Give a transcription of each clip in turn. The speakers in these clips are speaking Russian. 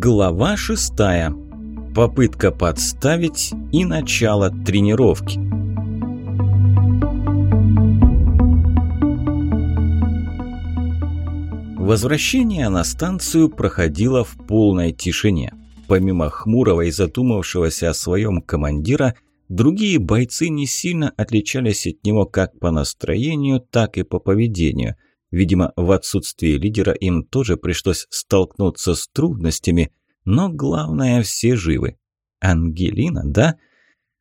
Глава шестая. Попытка подставить и начало тренировки. Возвращение на станцию проходило в полной тишине. Помимо хмурого и задумавшегося о своем командира, другие бойцы не сильно отличались от него как по настроению, так и по поведению – Видимо, в отсутствие лидера им тоже пришлось столкнуться с трудностями, но главное, все живы. Ангелина, да?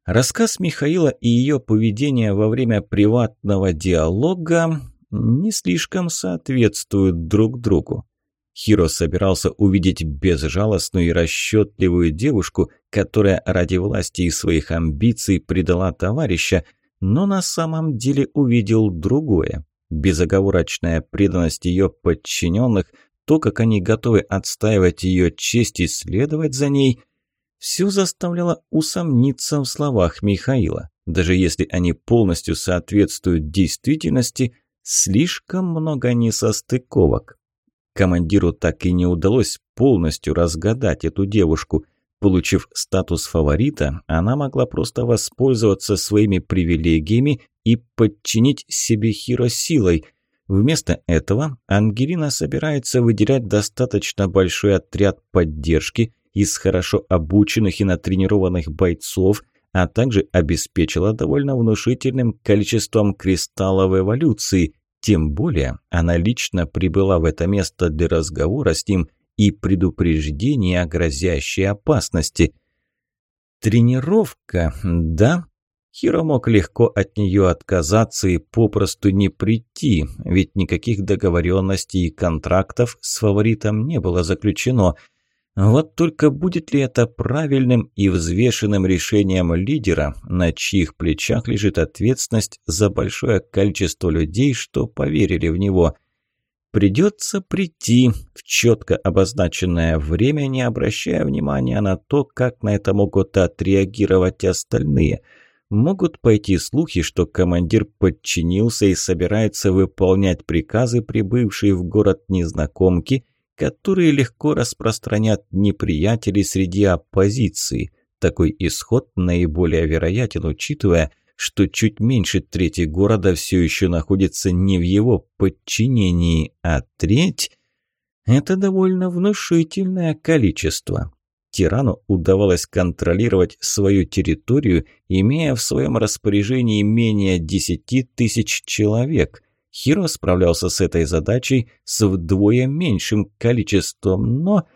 Рассказ Михаила и ее поведение во время приватного диалога не слишком соответствуют друг другу. Хиро собирался увидеть безжалостную и расчетливую девушку, которая ради власти и своих амбиций предала товарища, но на самом деле увидел другое безоговорочная преданность ее подчиненных, то, как они готовы отстаивать ее честь и следовать за ней, все заставляло усомниться в словах Михаила. Даже если они полностью соответствуют действительности, слишком много несостыковок. Командиру так и не удалось полностью разгадать эту девушку – Получив статус фаворита, она могла просто воспользоваться своими привилегиями и подчинить себе Хиро силой. Вместо этого Ангелина собирается выделять достаточно большой отряд поддержки из хорошо обученных и натренированных бойцов, а также обеспечила довольно внушительным количеством кристаллов эволюции. Тем более она лично прибыла в это место для разговора с ним и предупреждение о грозящей опасности. Тренировка, да? Хиро мог легко от нее отказаться и попросту не прийти, ведь никаких договоренностей и контрактов с фаворитом не было заключено. Вот только будет ли это правильным и взвешенным решением лидера, на чьих плечах лежит ответственность за большое количество людей, что поверили в него – Придется прийти в четко обозначенное время, не обращая внимания на то, как на это могут отреагировать остальные. Могут пойти слухи, что командир подчинился и собирается выполнять приказы, прибывшие в город незнакомки, которые легко распространят неприятели среди оппозиции. Такой исход наиболее вероятен, учитывая – что чуть меньше трети города все еще находится не в его подчинении, а треть – это довольно внушительное количество. Тирану удавалось контролировать свою территорию, имея в своем распоряжении менее 10 тысяч человек. Хиро справлялся с этой задачей с вдвое меньшим количеством, но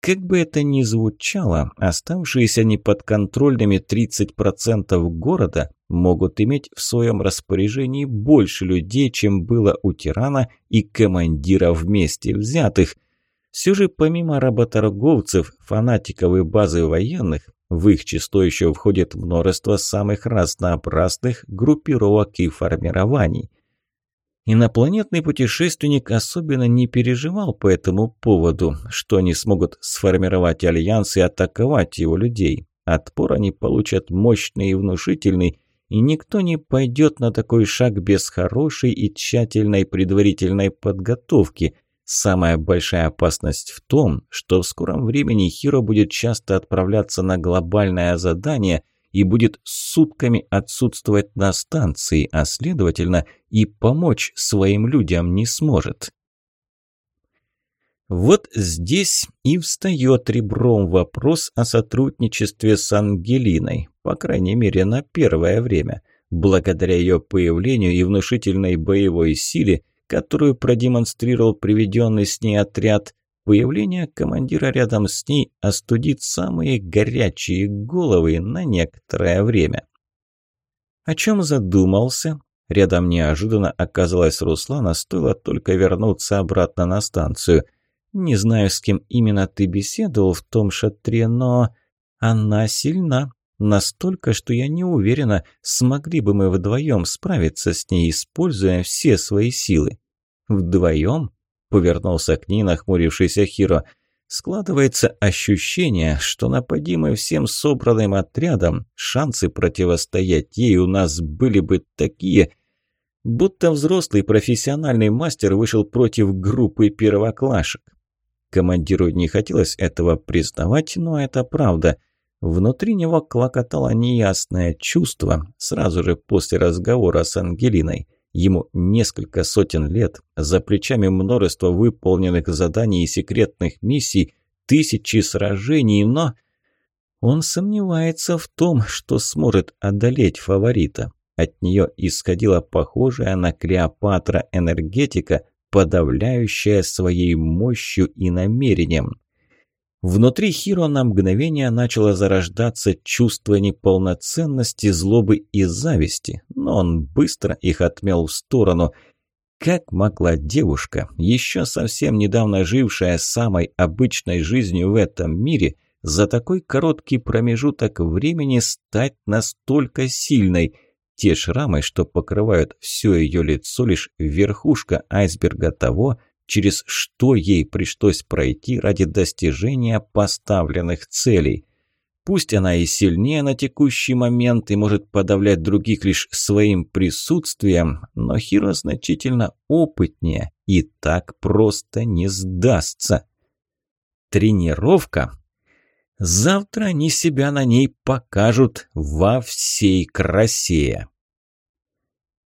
как бы это ни звучало, оставшиеся неподконтрольными 30% города могут иметь в своем распоряжении больше людей, чем было у тирана и командира вместе взятых. Все же помимо работорговцев, фанатиков и базы военных, в их число еще входит множество самых разнообразных группировок и формирований – Инопланетный путешественник особенно не переживал по этому поводу, что они смогут сформировать альянс и атаковать его людей. Отпор они получат мощный и внушительный, и никто не пойдет на такой шаг без хорошей и тщательной предварительной подготовки. Самая большая опасность в том, что в скором времени Хиро будет часто отправляться на глобальное задание – и будет сутками отсутствовать на станции, а следовательно и помочь своим людям не сможет. Вот здесь и встает ребром вопрос о сотрудничестве с Ангелиной, по крайней мере на первое время. Благодаря ее появлению и внушительной боевой силе, которую продемонстрировал приведенный с ней отряд, Появление командира рядом с ней остудит самые горячие головы на некоторое время. О чем задумался? Рядом неожиданно оказалась Руслана, стоило только вернуться обратно на станцию. Не знаю, с кем именно ты беседовал в том шатре, но... Она сильна. Настолько, что я не уверена, смогли бы мы вдвоем справиться с ней, используя все свои силы. Вдвоем? Повернулся к ней нахмурившийся Хиро. Складывается ощущение, что нападимы всем собранным отрядом, шансы противостоять ей у нас были бы такие, будто взрослый профессиональный мастер вышел против группы первоклашек. Командиру не хотелось этого признавать, но это правда. Внутри него клокотало неясное чувство сразу же после разговора с Ангелиной. Ему несколько сотен лет, за плечами множество выполненных заданий и секретных миссий, тысячи сражений, но... Он сомневается в том, что сможет одолеть фаворита. От нее исходила похожая на Клеопатра энергетика, подавляющая своей мощью и намерением. Внутри Хиро на мгновение начало зарождаться чувство неполноценности, злобы и зависти, но он быстро их отмел в сторону. Как могла девушка, еще совсем недавно жившая самой обычной жизнью в этом мире, за такой короткий промежуток времени стать настолько сильной – те шрамы, что покрывают все ее лицо, лишь верхушка айсберга того, через что ей пришлось пройти ради достижения поставленных целей. Пусть она и сильнее на текущий момент и может подавлять других лишь своим присутствием, но Хиро значительно опытнее и так просто не сдастся. Тренировка Завтра они себя на ней покажут во всей красе.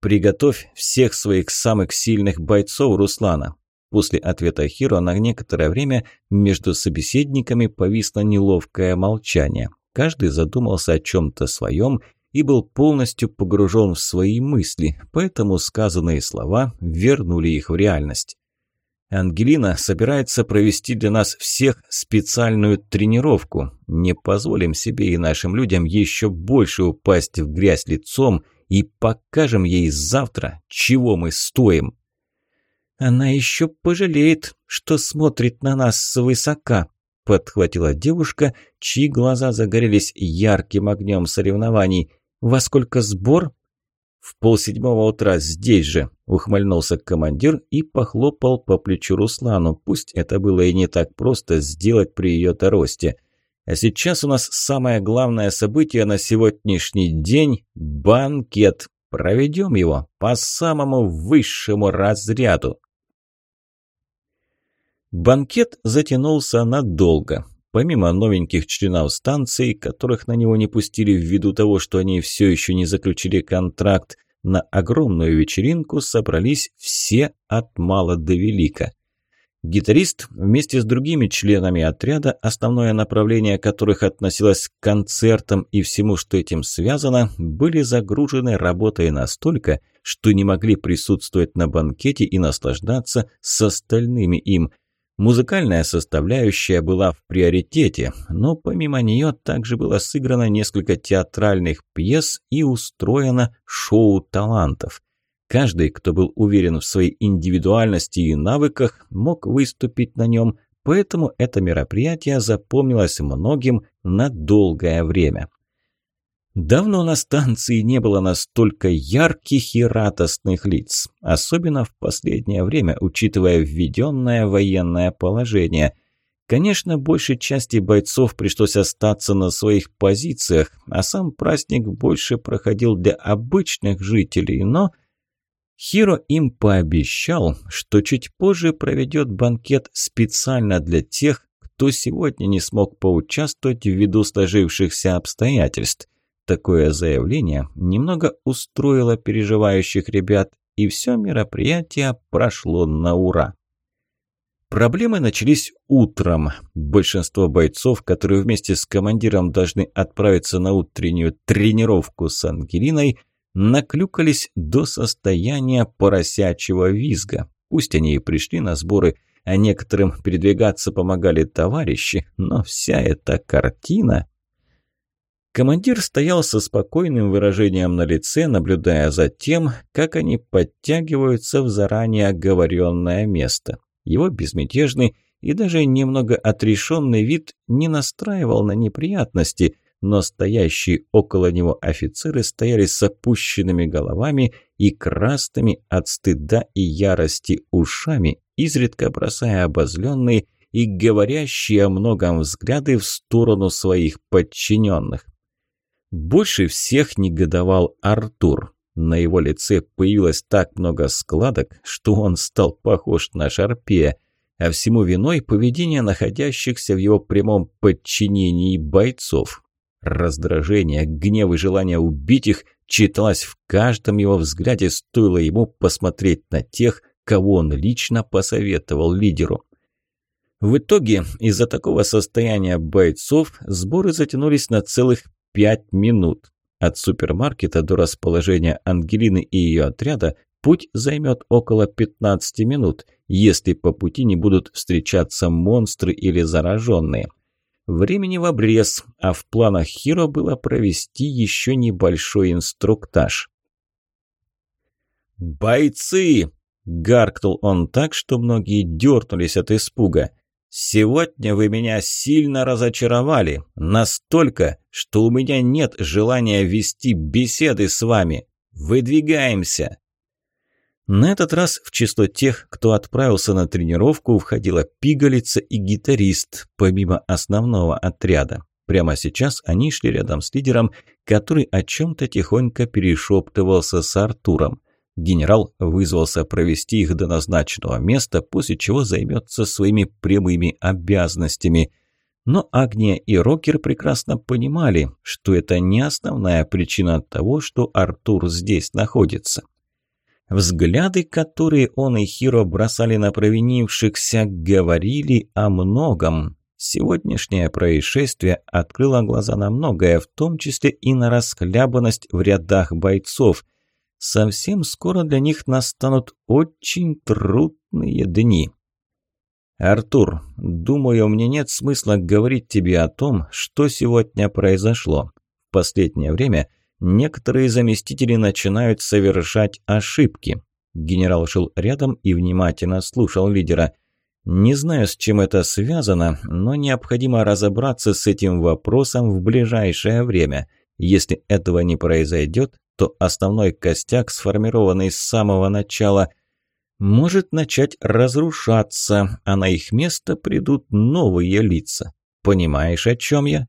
Приготовь всех своих самых сильных бойцов, Руслана. После ответа Хиро на некоторое время между собеседниками повисло неловкое молчание. Каждый задумался о чем-то своем и был полностью погружен в свои мысли, поэтому сказанные слова вернули их в реальность. Ангелина собирается провести для нас всех специальную тренировку. Не позволим себе и нашим людям еще больше упасть в грязь лицом и покажем ей завтра, чего мы стоим. Она еще пожалеет, что смотрит на нас свысока, подхватила девушка, чьи глаза загорелись ярким огнем соревнований. Во сколько сбор? «В полседьмого утра здесь же», – ухмыльнулся командир и похлопал по плечу Руслану. Пусть это было и не так просто сделать при ее-то росте. А сейчас у нас самое главное событие на сегодняшний день – банкет. Проведем его по самому высшему разряду. Банкет затянулся надолго. Помимо новеньких членов станции, которых на него не пустили ввиду того, что они все еще не заключили контракт, на огромную вечеринку собрались все от мала до велика. Гитарист вместе с другими членами отряда, основное направление которых относилось к концертам и всему, что этим связано, были загружены работой настолько, что не могли присутствовать на банкете и наслаждаться с остальными им – Музыкальная составляющая была в приоритете, но помимо нее также было сыграно несколько театральных пьес и устроено шоу талантов. Каждый, кто был уверен в своей индивидуальности и навыках, мог выступить на нем, поэтому это мероприятие запомнилось многим на долгое время. Давно на станции не было настолько ярких и радостных лиц, особенно в последнее время, учитывая введенное военное положение. Конечно, большей части бойцов пришлось остаться на своих позициях, а сам праздник больше проходил для обычных жителей, но... Хиро им пообещал, что чуть позже проведет банкет специально для тех, кто сегодня не смог поучаствовать ввиду сложившихся обстоятельств. Такое заявление немного устроило переживающих ребят, и все мероприятие прошло на ура. Проблемы начались утром. Большинство бойцов, которые вместе с командиром должны отправиться на утреннюю тренировку с Ангелиной, наклюкались до состояния поросячьего визга. Пусть они и пришли на сборы, а некоторым передвигаться помогали товарищи, но вся эта картина... Командир стоял со спокойным выражением на лице, наблюдая за тем, как они подтягиваются в заранее оговоренное место. Его безмятежный и даже немного отрешенный вид не настраивал на неприятности, но стоящие около него офицеры стояли с опущенными головами и красными от стыда и ярости ушами, изредка бросая обозленные и говорящие о многом взгляды в сторону своих подчиненных. Больше всех негодовал Артур. На его лице появилось так много складок, что он стал похож на шарпея. а всему виной поведение находящихся в его прямом подчинении бойцов. Раздражение, гнев и желание убить их читалось в каждом его взгляде, стоило ему посмотреть на тех, кого он лично посоветовал лидеру. В итоге, из-за такого состояния бойцов, сборы затянулись на целых пять минут. От супермаркета до расположения Ангелины и ее отряда путь займет около 15 минут, если по пути не будут встречаться монстры или зараженные. Времени в обрез, а в планах Хиро было провести еще небольшой инструктаж. «Бойцы!» – гаркнул он так, что многие дернулись от испуга. «Сегодня вы меня сильно разочаровали. Настолько, что у меня нет желания вести беседы с вами. Выдвигаемся!» На этот раз в число тех, кто отправился на тренировку, входила пигалица и гитарист, помимо основного отряда. Прямо сейчас они шли рядом с лидером, который о чем-то тихонько перешептывался с Артуром. Генерал вызвался провести их до назначенного места, после чего займется своими прямыми обязанностями. Но Агния и Рокер прекрасно понимали, что это не основная причина того, что Артур здесь находится. Взгляды, которые он и Хиро бросали на провинившихся, говорили о многом. Сегодняшнее происшествие открыло глаза на многое, в том числе и на расхлябанность в рядах бойцов – совсем скоро для них настанут очень трудные дни. «Артур, думаю, мне нет смысла говорить тебе о том, что сегодня произошло. В последнее время некоторые заместители начинают совершать ошибки». Генерал шел рядом и внимательно слушал лидера. «Не знаю, с чем это связано, но необходимо разобраться с этим вопросом в ближайшее время. Если этого не произойдет, то основной костяк, сформированный с самого начала, может начать разрушаться, а на их место придут новые лица. Понимаешь, о чем я?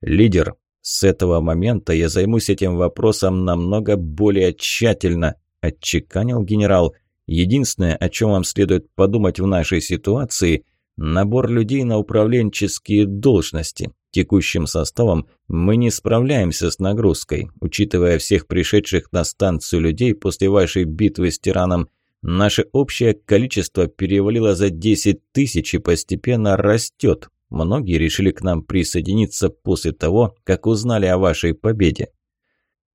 Лидер, с этого момента я займусь этим вопросом намного более тщательно, отчеканил генерал. Единственное, о чем вам следует подумать в нашей ситуации – набор людей на управленческие должности. Текущим составом мы не справляемся с нагрузкой. Учитывая всех пришедших на станцию людей после вашей битвы с тираном, наше общее количество перевалило за 10 тысяч и постепенно растет. Многие решили к нам присоединиться после того, как узнали о вашей победе.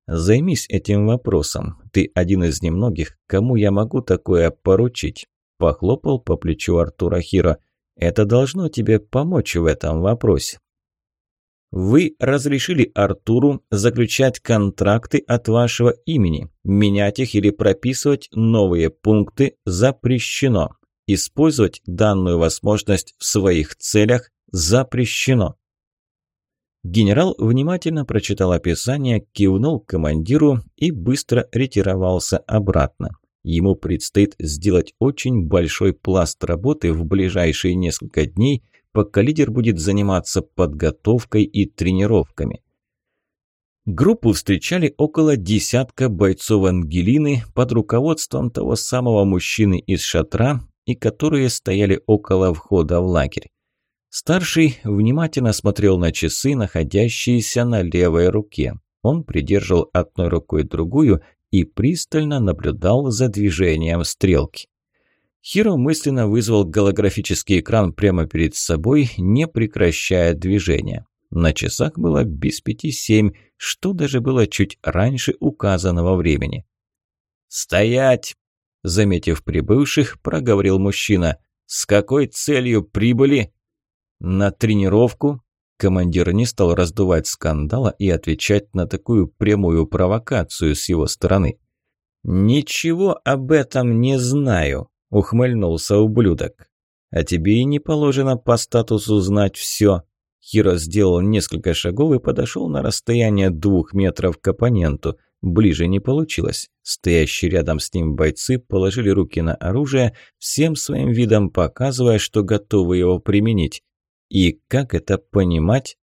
Займись этим вопросом. Ты один из немногих, кому я могу такое поручить. Похлопал по плечу Артура Хиро. Это должно тебе помочь в этом вопросе. Вы разрешили Артуру заключать контракты от вашего имени. Менять их или прописывать новые пункты запрещено. Использовать данную возможность в своих целях запрещено. Генерал внимательно прочитал описание, кивнул командиру и быстро ретировался обратно. Ему предстоит сделать очень большой пласт работы в ближайшие несколько дней – пока лидер будет заниматься подготовкой и тренировками. Группу встречали около десятка бойцов Ангелины под руководством того самого мужчины из шатра и которые стояли около входа в лагерь. Старший внимательно смотрел на часы, находящиеся на левой руке. Он придерживал одной рукой другую и пристально наблюдал за движением стрелки. Хиро мысленно вызвал голографический экран прямо перед собой, не прекращая движения. На часах было без пяти семь, что даже было чуть раньше указанного времени. «Стоять!» – заметив прибывших, проговорил мужчина. «С какой целью прибыли?» «На тренировку?» Командир не стал раздувать скандала и отвечать на такую прямую провокацию с его стороны. «Ничего об этом не знаю», ухмыльнулся ублюдок. «А тебе и не положено по статусу знать все». Хиро сделал несколько шагов и подошел на расстояние двух метров к оппоненту. Ближе не получилось. Стоящие рядом с ним бойцы положили руки на оружие, всем своим видом показывая, что готовы его применить. И как это понимать?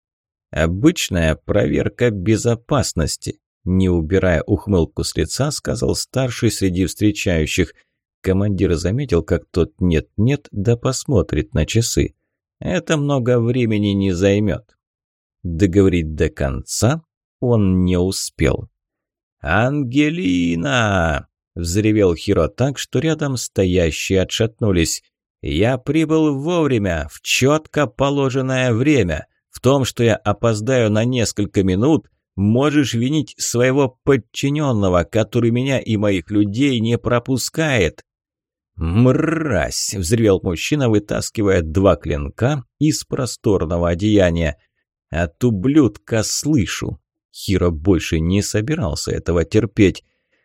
Обычная проверка безопасности. Не убирая ухмылку с лица, сказал старший среди встречающих – Командир заметил, как тот нет-нет, да посмотрит на часы. Это много времени не займет. Договорить до конца он не успел. «Ангелина!» – взревел Хиро так, что рядом стоящие отшатнулись. «Я прибыл вовремя, в четко положенное время. В том, что я опоздаю на несколько минут, можешь винить своего подчиненного, который меня и моих людей не пропускает». «Мразь!» – взревел мужчина, вытаскивая два клинка из просторного одеяния. «От ублюдка слышу!» Хиро больше не собирался этого терпеть.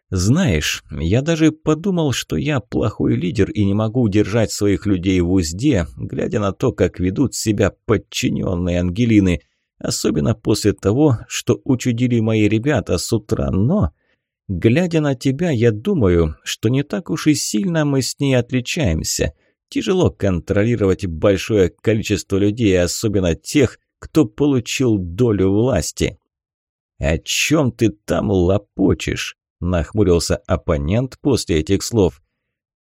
«Знаешь, я даже подумал, что я плохой лидер и не могу удержать своих людей в узде, глядя на то, как ведут себя подчиненные Ангелины, особенно после того, что учудили мои ребята с утра, но...» Глядя на тебя, я думаю, что не так уж и сильно мы с ней отличаемся. Тяжело контролировать большое количество людей, особенно тех, кто получил долю власти. «О чем ты там лопочешь?» – нахмурился оппонент после этих слов.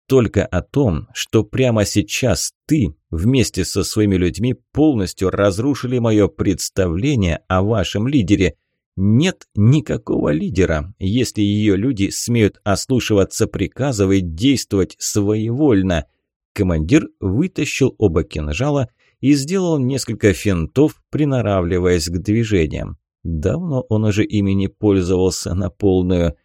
«Только о том, что прямо сейчас ты вместе со своими людьми полностью разрушили мое представление о вашем лидере – нет никакого лидера, если ее люди смеют ослушиваться приказов и действовать своевольно. Командир вытащил оба кинжала и сделал несколько финтов, приноравливаясь к движениям. Давно он уже ими не пользовался на полную.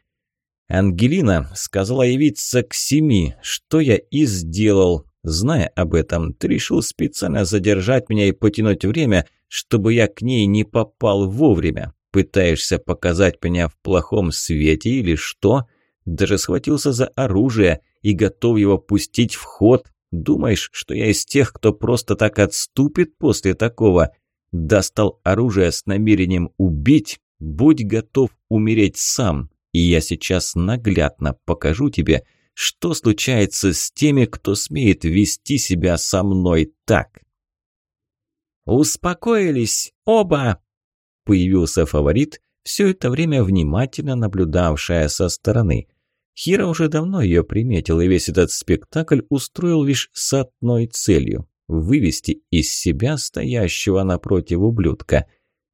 Ангелина сказала явиться к семи, что я и сделал. Зная об этом, ты решил специально задержать меня и потянуть время, чтобы я к ней не попал вовремя. Пытаешься показать меня в плохом свете или что? Даже схватился за оружие и готов его пустить в ход. Думаешь, что я из тех, кто просто так отступит после такого? Достал оружие с намерением убить? Будь готов умереть сам. И я сейчас наглядно покажу тебе, что случается с теми, кто смеет вести себя со мной так. «Успокоились оба!» Появился фаворит, все это время внимательно наблюдавшая со стороны. Хира уже давно ее приметил, и весь этот спектакль устроил лишь с одной целью – вывести из себя стоящего напротив ублюдка.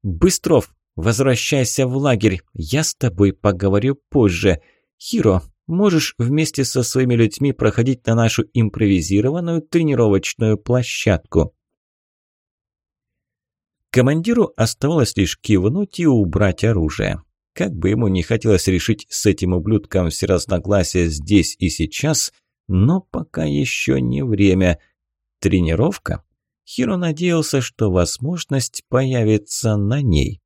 «Быстров, возвращайся в лагерь, я с тобой поговорю позже. Хиро, можешь вместе со своими людьми проходить на нашу импровизированную тренировочную площадку». Командиру оставалось лишь кивнуть и убрать оружие. Как бы ему не хотелось решить с этим ублюдком все разногласия здесь и сейчас, но пока еще не время. Тренировка? Хиро надеялся, что возможность появится на ней.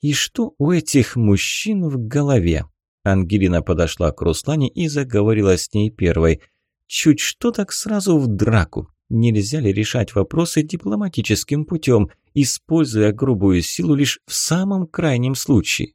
«И что у этих мужчин в голове?» Ангелина подошла к Руслане и заговорила с ней первой. «Чуть что так сразу в драку. Нельзя ли решать вопросы дипломатическим путем, используя грубую силу лишь в самом крайнем случае?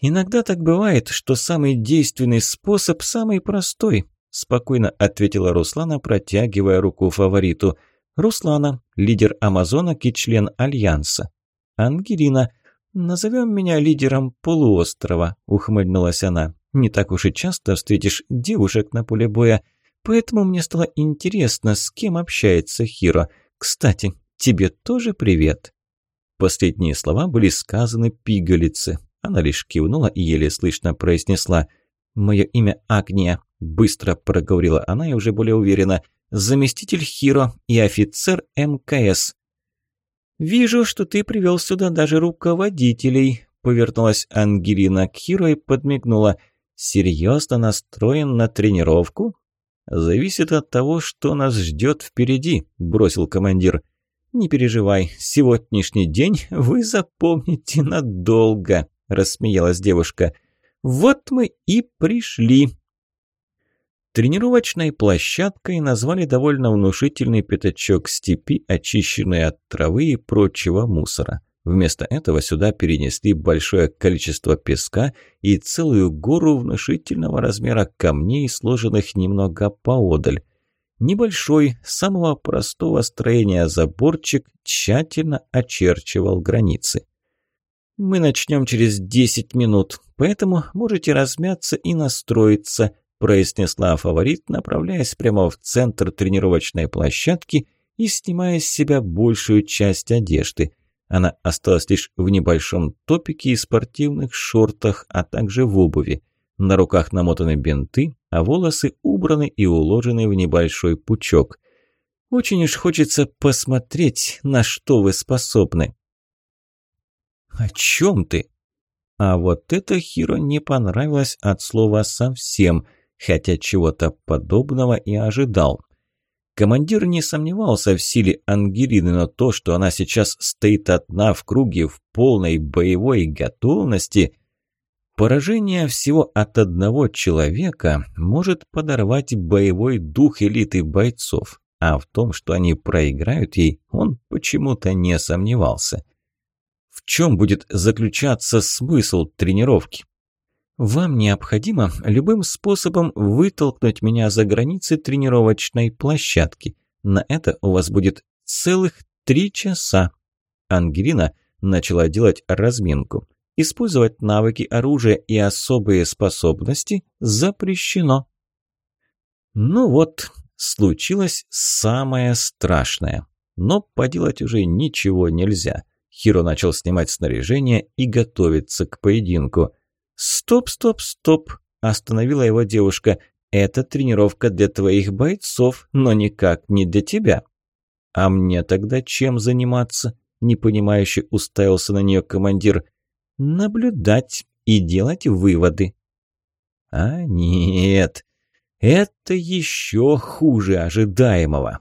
«Иногда так бывает, что самый действенный способ самый простой», спокойно ответила Руслана, протягивая руку фавориту. «Руслана, лидер Амазонок и член Альянса». «Ангелина, назовем меня лидером полуострова», ухмыльнулась она. «Не так уж и часто встретишь девушек на поле боя». Поэтому мне стало интересно, с кем общается Хиро. Кстати, тебе тоже привет». Последние слова были сказаны пигалице. Она лишь кивнула и еле слышно произнесла «Мое имя Агния», – быстро проговорила она и уже более уверенно «Заместитель Хиро и офицер МКС». «Вижу, что ты привел сюда даже руководителей», – повернулась Ангелина к Хиро и подмигнула. «Серьезно настроен на тренировку?» «Зависит от того, что нас ждет впереди», – бросил командир. «Не переживай, сегодняшний день вы запомните надолго», – рассмеялась девушка. «Вот мы и пришли». Тренировочной площадкой назвали довольно внушительный пятачок степи, очищенный от травы и прочего мусора. Вместо этого сюда перенесли большое количество песка и целую гору внушительного размера камней, сложенных немного поодаль. Небольшой, самого простого строения заборчик тщательно очерчивал границы. «Мы начнем через 10 минут, поэтому можете размяться и настроиться. Произнесла фаворит, направляясь прямо в центр тренировочной площадки и снимая с себя большую часть одежды. Она осталась лишь в небольшом топике и спортивных шортах, а также в обуви. На руках намотаны бинты, а волосы убраны и уложены в небольшой пучок. Очень уж хочется посмотреть, на что вы способны. «О чем ты?» А вот это Хиро не понравилось от слова совсем, хотя чего-то подобного и ожидал. Командир не сомневался в силе Ангелины, но то, что она сейчас стоит одна в круге в полной боевой готовности, поражение всего от одного человека может подорвать боевой дух элиты бойцов, а в том, что они проиграют ей, он почему-то не сомневался. В чем будет заключаться смысл тренировки? Вам необходимо любым способом вытолкнуть меня за границы тренировочной площадки. На это у вас будет целых три часа. Ангелина начала делать разминку. Использовать навыки оружия и особые способности запрещено. Ну вот, случилось самое страшное. Но поделать уже ничего нельзя. Хиро начал снимать снаряжение и готовиться к поединку. «Стоп, стоп, стоп!» – остановила его девушка. «Это тренировка для твоих бойцов, но никак не для тебя». «А мне тогда чем заниматься?» – непонимающе уставился на нее командир. «Наблюдать и делать выводы». «А нет, это еще хуже ожидаемого».